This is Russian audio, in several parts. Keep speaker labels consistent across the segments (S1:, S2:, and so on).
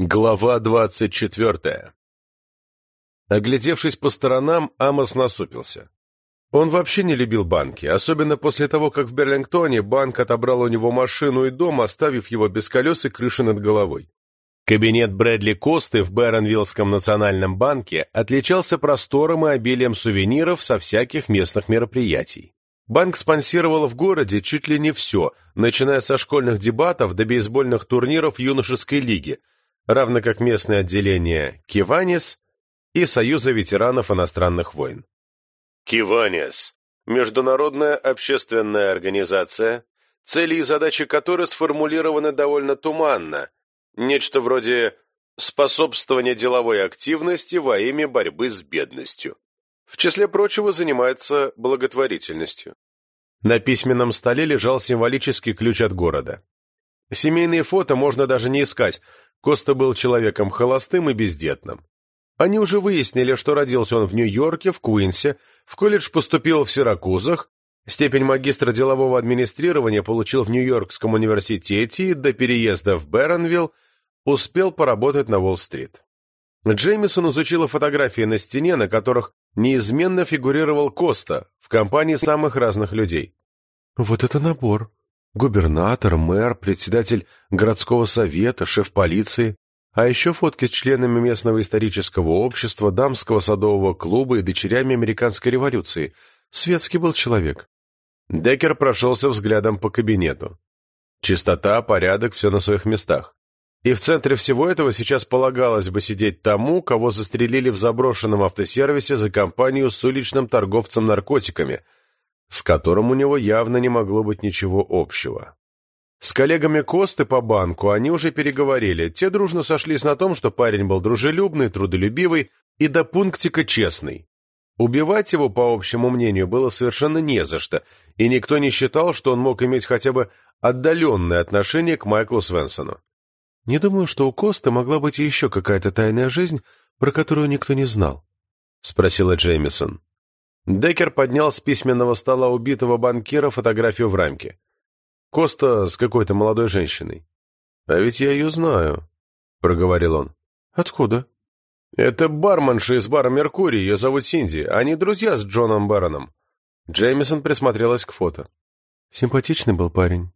S1: Глава двадцать четвертая Оглядевшись по сторонам, Амос насупился. Он вообще не любил банки, особенно после того, как в Берлингтоне банк отобрал у него машину и дом, оставив его без колес и крыши над головой. Кабинет Брэдли Косты в Бэронвиллском национальном банке отличался простором и обилием сувениров со всяких местных мероприятий. Банк спонсировал в городе чуть ли не все, начиная со школьных дебатов до бейсбольных турниров юношеской лиги – равно как местное отделение Киванис и Союза ветеранов иностранных войн. Киванис – международная общественная организация, цели и задачи которой сформулированы довольно туманно, нечто вроде способствования деловой активности во имя борьбы с бедностью. В числе прочего занимается благотворительностью. На письменном столе лежал символический ключ от города. Семейные фото можно даже не искать, Коста был человеком холостым и бездетным. Они уже выяснили, что родился он в Нью-Йорке, в Куинсе, в колледж поступил в Сиракузах, степень магистра делового администрирования получил в Нью-Йоркском университете и до переезда в Беронвилл успел поработать на Уолл-стрит. Джеймисон изучила фотографии на стене, на которых неизменно фигурировал Коста в компании самых разных людей. «Вот это набор!» Губернатор, мэр, председатель городского совета, шеф полиции. А еще фотки с членами местного исторического общества, дамского садового клуба и дочерями американской революции. Светский был человек. Деккер прошелся взглядом по кабинету. Чистота, порядок, все на своих местах. И в центре всего этого сейчас полагалось бы сидеть тому, кого застрелили в заброшенном автосервисе за компанию с уличным торговцем наркотиками – с которым у него явно не могло быть ничего общего. С коллегами Косты по банку они уже переговорили, те дружно сошлись на том, что парень был дружелюбный, трудолюбивый и до пунктика честный. Убивать его, по общему мнению, было совершенно не за что, и никто не считал, что он мог иметь хотя бы отдаленное отношение к Майклу Свенсону. «Не думаю, что у Косты могла быть еще какая-то тайная жизнь, про которую никто не знал», — спросила Джеймисон. Деккер поднял с письменного стола убитого банкира фотографию в рамке. Коста с какой-то молодой женщиной. «А ведь я ее знаю», — проговорил он. «Откуда?» «Это барменша из бара «Меркурий», ее зовут Синди. Они друзья с Джоном Бароном». Джеймисон присмотрелась к фото. «Симпатичный был парень.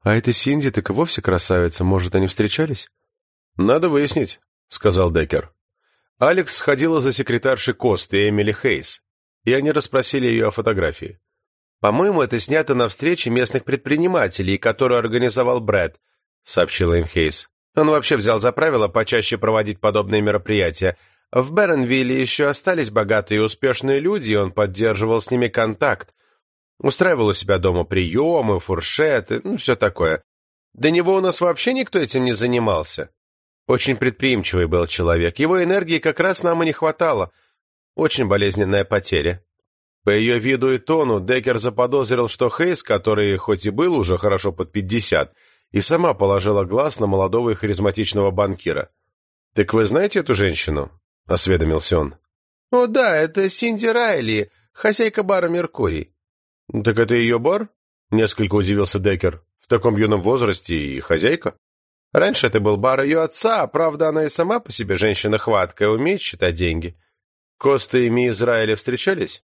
S1: А эта Синди так и вовсе красавица. Может, они встречались?» «Надо выяснить», — сказал Деккер. Алекс сходила за секретаршей Косты Эмили Хейс и они расспросили ее о фотографии. «По-моему, это снято на встрече местных предпринимателей, которую организовал Брэд», — сообщила им Хейс. «Он вообще взял за правило почаще проводить подобные мероприятия. В Бернвилле еще остались богатые и успешные люди, и он поддерживал с ними контакт. Устраивал у себя дома приемы, фуршеты, ну, все такое. До него у нас вообще никто этим не занимался. Очень предприимчивый был человек. Его энергии как раз нам и не хватало». Очень болезненная потеря. По ее виду и тону Деккер заподозрил, что Хейс, который хоть и был уже хорошо под пятьдесят, и сама положила глаз на молодого и харизматичного банкира. «Так вы знаете эту женщину?» — осведомился он. «О да, это Синди Райли, хозяйка бара «Меркурий». «Так это ее бар?» — несколько удивился Деккер. «В таком юном возрасте и хозяйка?» «Раньше это был бар ее отца, правда, она и сама по себе женщина хваткая, умеет считать деньги». Коста и Ми Израиля встречались?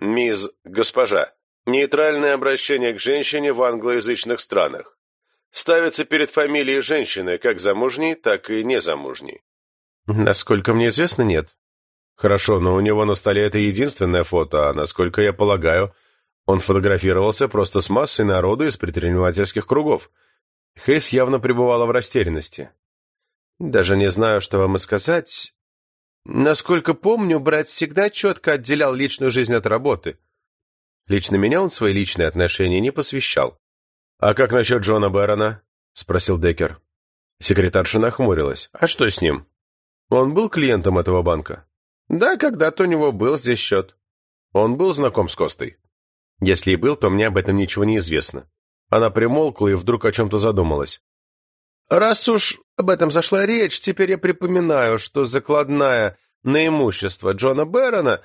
S1: Миз – госпожа. Нейтральное обращение к женщине в англоязычных странах. Ставится перед фамилией женщины, как замужней, так и незамужней. Насколько мне известно, нет. Хорошо, но у него на столе это единственное фото, а, насколько я полагаю, он фотографировался просто с массой народу из предпринимательских кругов. Хейс явно пребывала в растерянности. Даже не знаю, что вам и сказать. Насколько помню, брат всегда четко отделял личную жизнь от работы. Лично меня он свои личные отношения не посвящал. «А как насчет Джона Бэрона?» — спросил Деккер. Секретарша нахмурилась. «А что с ним?» «Он был клиентом этого банка?» «Да, когда-то у него был здесь счет». «Он был знаком с Костой?» «Если и был, то мне об этом ничего не известно». Она примолкла и вдруг о чем-то задумалась. Раз уж об этом зашла речь, теперь я припоминаю, что закладная на имущество Джона Бэрона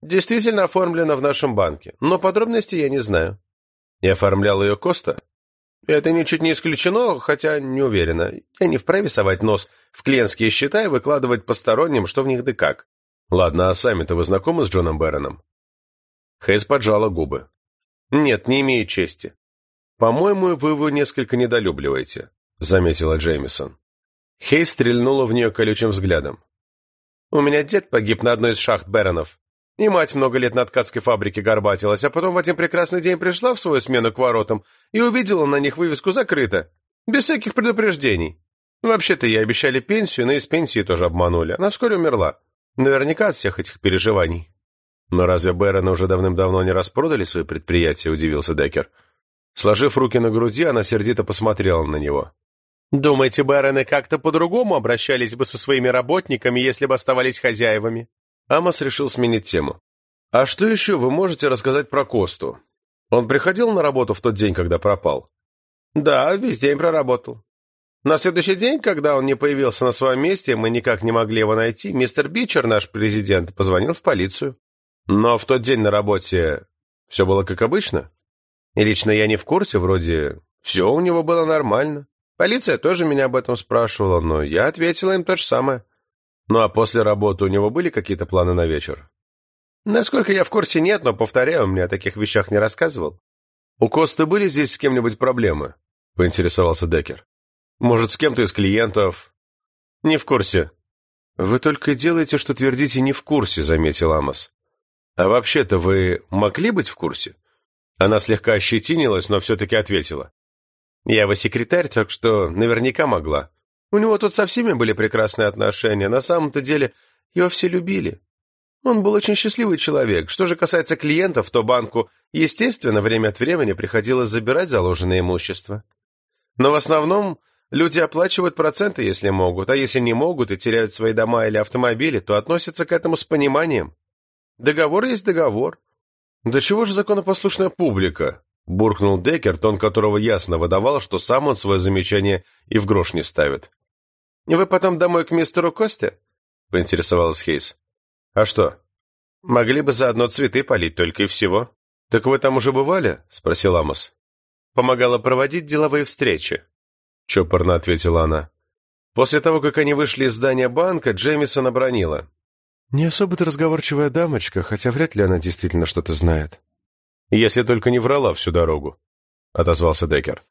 S1: действительно оформлена в нашем банке, но подробностей я не знаю. И оформлял ее Коста? Это ничуть не исключено, хотя не уверена. Я не вправе совать нос в клиентские счета и выкладывать посторонним, что в них да как. Ладно, а сами-то вы знакомы с Джоном Бэроном? Хейс поджала губы. Нет, не имею чести. По-моему, вы его несколько недолюбливаете, заметила Джеймисон. Хейс стрельнула в нее колючим взглядом. У меня дед погиб на одной из шахт Бэронов. И мать много лет на ткацкой фабрике горбатилась, а потом в один прекрасный день пришла в свою смену к воротам и увидела на них вывеску «Закрыто». Без всяких предупреждений. Вообще-то ей обещали пенсию, но из пенсии тоже обманули. Она вскоре умерла. Наверняка от всех этих переживаний. Но разве Бэроны уже давным-давно не распродали свои предприятия, удивился Деккер. Сложив руки на груди, она сердито посмотрела на него. «Думаете, Бэроны как-то по-другому обращались бы со своими работниками, если бы оставались хозяевами?» Амос решил сменить тему. «А что еще вы можете рассказать про Косту? Он приходил на работу в тот день, когда пропал?» «Да, весь день проработал. На следующий день, когда он не появился на своем месте, мы никак не могли его найти, мистер Бичер, наш президент, позвонил в полицию. Но в тот день на работе все было как обычно. И лично я не в курсе, вроде все у него было нормально. Полиция тоже меня об этом спрашивала, но я ответила им то же самое. Ну а после работы у него были какие-то планы на вечер? Насколько я в курсе, нет, но, повторяю, мне о таких вещах не рассказывал. У Косты были здесь с кем-нибудь проблемы? Поинтересовался Деккер. Может, с кем-то из клиентов? Не в курсе. Вы только делаете, что твердите «не в курсе», заметил Амос. А вообще-то вы могли быть в курсе? Она слегка ощетинилась, но все-таки ответила. Я его секретарь, так что наверняка могла. У него тут со всеми были прекрасные отношения. На самом-то деле его все любили. Он был очень счастливый человек. Что же касается клиентов, то банку, естественно, время от времени приходилось забирать заложенное имущество. Но в основном люди оплачивают проценты, если могут, а если не могут и теряют свои дома или автомобили, то относятся к этому с пониманием. Договор есть договор. Да чего же законопослушная публика? Буркнул Деккер, тон которого ясно выдавал, что сам он свое замечание и в грош не ставит. «Вы потом домой к мистеру Косте?» — поинтересовалась Хейс. «А что? Могли бы заодно цветы полить только и всего». «Так вы там уже бывали?» — спросил Амос. «Помогала проводить деловые встречи», — чопорно ответила она. После того, как они вышли из здания банка, Джеймисон обронила. «Не особо-то разговорчивая дамочка, хотя вряд ли она действительно что-то знает». «Если только не врала всю дорогу», — отозвался Деккер.